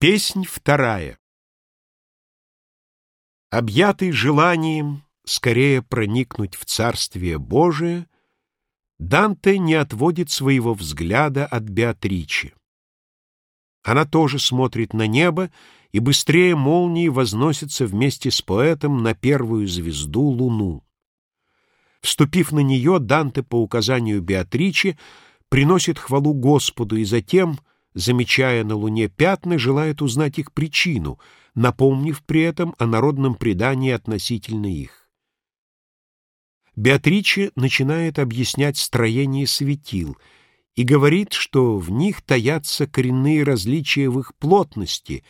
Песнь вторая. Объятый желанием скорее проникнуть в Царствие Божие, Данте не отводит своего взгляда от Беатричи. Она тоже смотрит на небо и быстрее молнии возносится вместе с поэтом на первую звезду Луну. Вступив на нее, Данте по указанию Беатричи приносит хвалу Господу и затем — замечая на Луне пятна, желает узнать их причину, напомнив при этом о народном предании относительно их. Беатриче начинает объяснять строение светил и говорит, что в них таятся коренные различия в их плотности,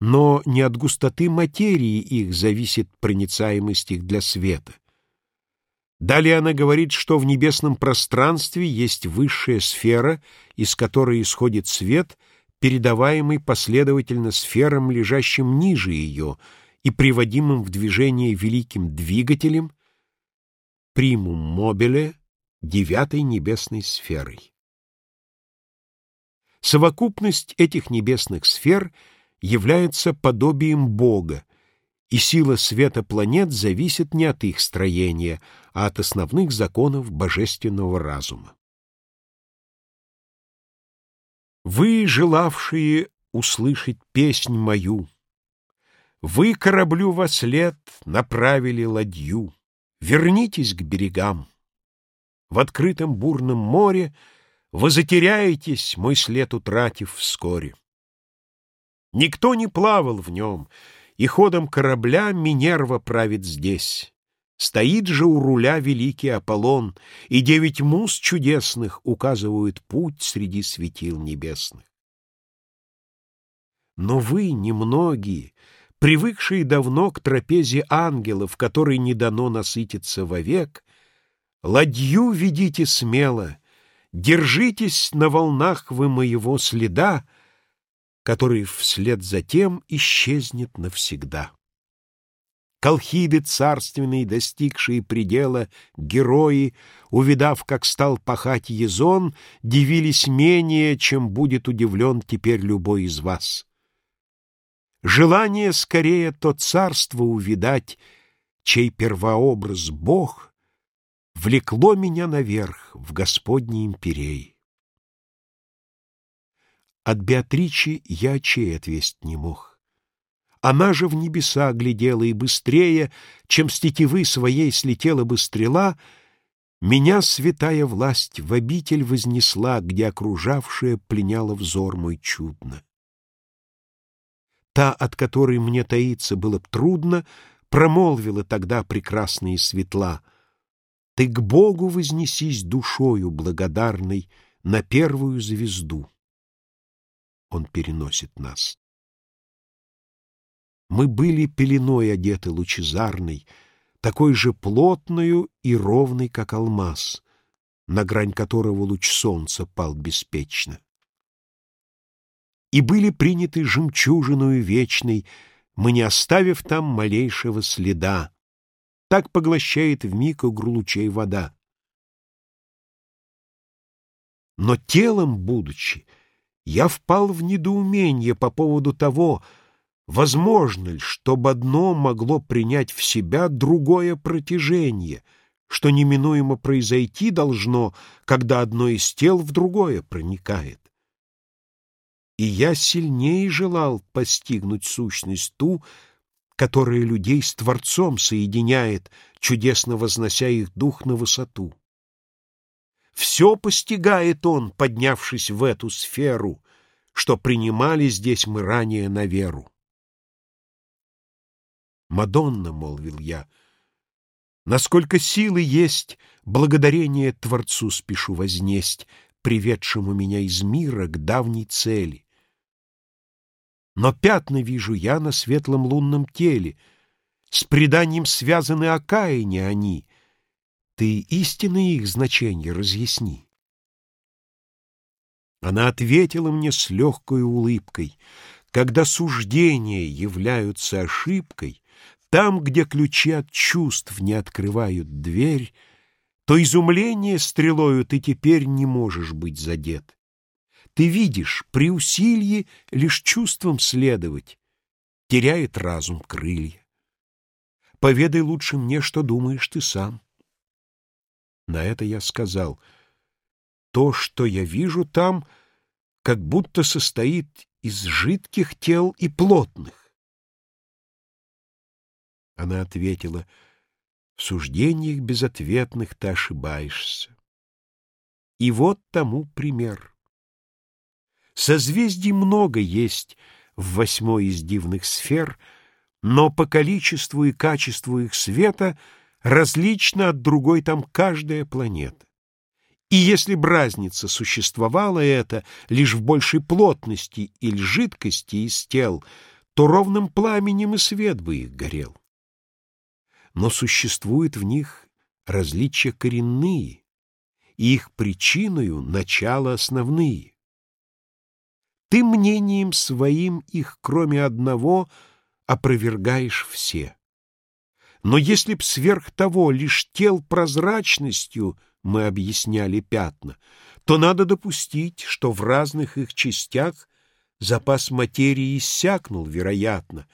но не от густоты материи их зависит проницаемость их для света. Далее она говорит, что в небесном пространстве есть высшая сфера, из которой исходит свет, передаваемый последовательно сферам, лежащим ниже ее и приводимым в движение великим двигателем, примум мобиле, девятой небесной сферой. Совокупность этих небесных сфер является подобием Бога, и сила света планет зависит не от их строения, а от основных законов божественного разума. Вы, желавшие услышать песнь мою, Вы кораблю во след направили ладью, Вернитесь к берегам. В открытом бурном море Вы затеряетесь, мой след утратив вскоре. Никто не плавал в нем — и ходом корабля Минерва правит здесь. Стоит же у руля великий Аполлон, и девять муз чудесных указывают путь среди светил небесных. Но вы, немногие, привыкшие давно к трапезе ангелов, которой не дано насытиться вовек, ладью ведите смело, держитесь на волнах вы моего следа, который вслед за тем исчезнет навсегда. Колхиды царственные, достигшие предела, герои, увидав, как стал пахать Езон, дивились менее, чем будет удивлен теперь любой из вас. Желание скорее то царство увидать, чей первообраз Бог, влекло меня наверх в Господний имперей. От Беатричи я очей отвесть не мог. Она же в небеса глядела, и быстрее, чем с тетивы своей слетела бы стрела, меня святая власть в обитель вознесла, где окружавшая пленяла взор мой чудно. Та, от которой мне таиться было б трудно, промолвила тогда прекрасные светла. Ты к Богу вознесись душою благодарной на первую звезду. Он переносит нас. Мы были пеленой одеты лучезарной, такой же плотную и ровной, как алмаз, на грань которого луч солнца пал беспечно. И были приняты жемчужиною вечной, мы не оставив там малейшего следа. Так поглощает в миг игру лучей вода. Но телом будучи, я впал в недоумение по поводу того, возможно ли, чтобы одно могло принять в себя другое протяжение, что неминуемо произойти должно, когда одно из тел в другое проникает. И я сильнее желал постигнуть сущность ту, которая людей с Творцом соединяет, чудесно вознося их дух на высоту. Все постигает он, поднявшись в эту сферу, что принимали здесь мы ранее на веру. «Мадонна», — молвил я, — «насколько силы есть, благодарение Творцу спешу вознесть, приведшему меня из мира к давней цели. Но пятна вижу я на светлом лунном теле, с преданием связаны окаяние они, ты истинные их значения разъясни. Она ответила мне с легкой улыбкой, когда суждения являются ошибкой, там, где ключи от чувств не открывают дверь, то изумление стрелою ты теперь не можешь быть задет. Ты видишь, при усилии лишь чувством следовать, теряет разум крылья. Поведай лучше мне, что думаешь ты сам. На это я сказал, то, что я вижу там, как будто состоит из жидких тел и плотных. Она ответила, в суждениях безответных ты ошибаешься. И вот тому пример. Созвездий много есть в восьмой из дивных сфер, но по количеству и качеству их света различна от другой там каждая планета. И если б разница существовала это лишь в большей плотности или жидкости из тел, то ровным пламенем и свет бы их горел. Но существуют в них различия коренные, и их причиною начало основные. Ты мнением своим их, кроме одного, опровергаешь все. Но если б сверх того лишь тел прозрачностью мы объясняли пятна, то надо допустить, что в разных их частях запас материи иссякнул, вероятно,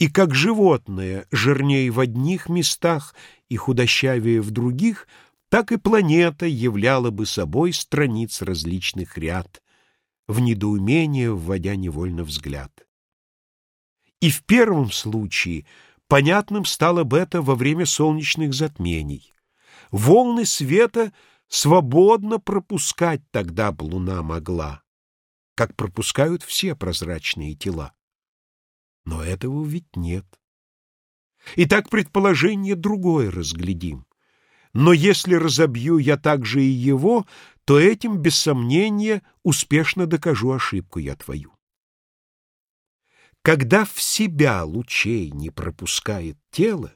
и как животное жирнее в одних местах и худощавее в других — так и планета являла бы собой страниц различных ряд, в недоумение вводя невольно взгляд. И в первом случае понятным стало бы это во время солнечных затмений. Волны света свободно пропускать тогда бы луна могла, как пропускают все прозрачные тела. Но этого ведь нет. Итак, предположение другое разглядим. Но если разобью я также и его, то этим, без сомнения, успешно докажу ошибку я твою. Когда в себя лучей не пропускает тело,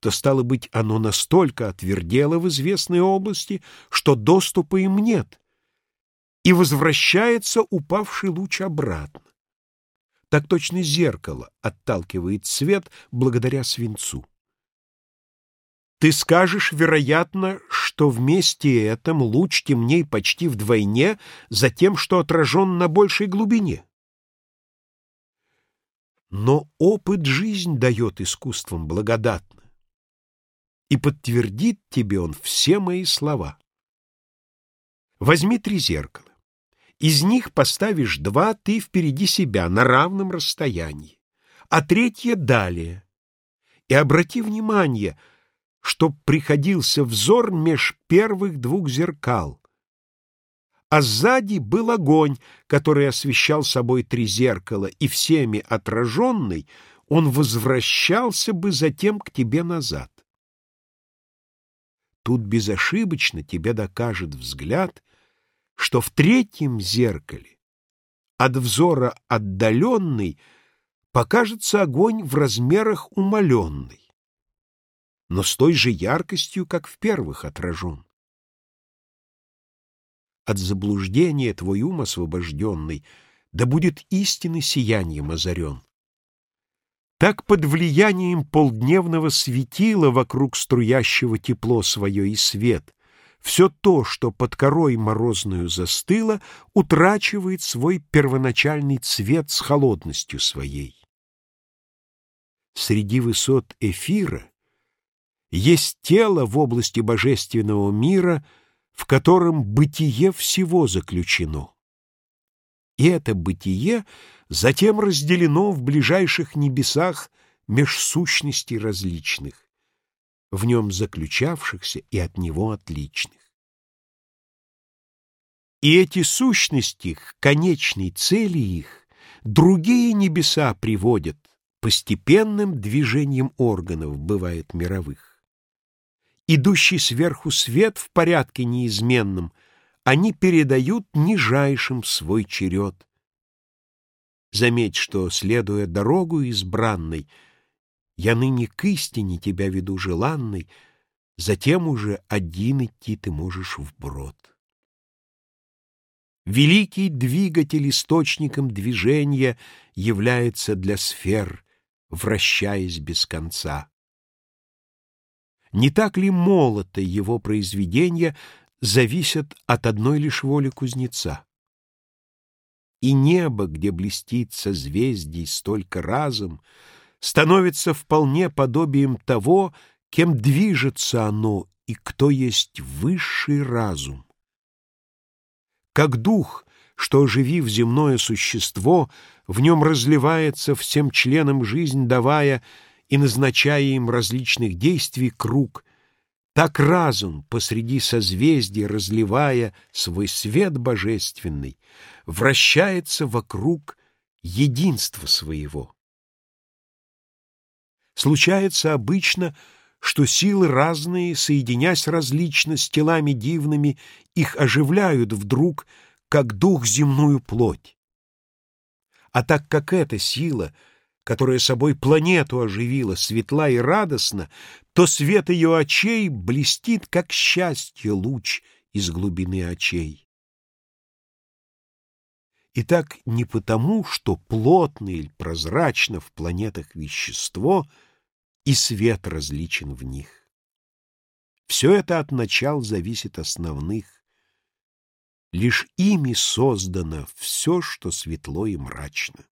то, стало быть, оно настолько отвердело в известной области, что доступа им нет, и возвращается упавший луч обратно. Так точно зеркало отталкивает свет благодаря свинцу. Ты скажешь, вероятно, что вместе этом луч темней почти вдвойне за тем, что отражен на большей глубине. Но опыт жизнь дает искусством благодатно, и подтвердит тебе он все мои слова. Возьми три зеркала. Из них поставишь два ты впереди себя на равном расстоянии, а третье далее. И обрати внимание — чтоб приходился взор меж первых двух зеркал. А сзади был огонь, который освещал собой три зеркала, и всеми отраженный он возвращался бы затем к тебе назад. Тут безошибочно тебе докажет взгляд, что в третьем зеркале от взора отдаленный покажется огонь в размерах умаленный но с той же яркостью, как в первых отражен. От заблуждения твой ум освобожденный, да будет истины сиянием озарен. Так под влиянием полдневного светила вокруг струящего тепло свое и свет, все то, что под корой морозную застыло, утрачивает свой первоначальный цвет с холодностью своей. Среди высот эфира есть тело в области божественного мира, в котором бытие всего заключено. И это бытие затем разделено в ближайших небесах меж сущностей различных, в нем заключавшихся и от него отличных. И эти сущности к конечной цели их другие небеса приводят постепенным движением органов, бывает мировых идущий сверху свет в порядке неизменном, они передают нижайшим свой черед. Заметь, что, следуя дорогу избранной, я ныне к истине тебя веду желанной, затем уже один идти ты можешь вброд. Великий двигатель источником движения является для сфер, вращаясь без конца. Не так ли молото его произведения зависят от одной лишь воли кузнеца? и небо, где блестит созвездий столько разом, становится вполне подобием того, кем движется оно и кто есть высший разум. Как дух, что, оживив земное существо, в нем разливается всем членам жизнь, давая и назначая им различных действий круг, так разум, посреди созвездий разливая свой свет божественный, вращается вокруг единства своего. Случается обычно, что силы разные, соединясь различно с телами дивными, их оживляют вдруг, как дух земную плоть. А так как эта сила, которая собой планету оживила, светла и радостна, то свет ее очей блестит, как счастье луч из глубины очей. И так не потому, что плотно или прозрачно в планетах вещество, и свет различен в них. Все это от начал зависит основных. Лишь ими создано все, что светло и мрачно.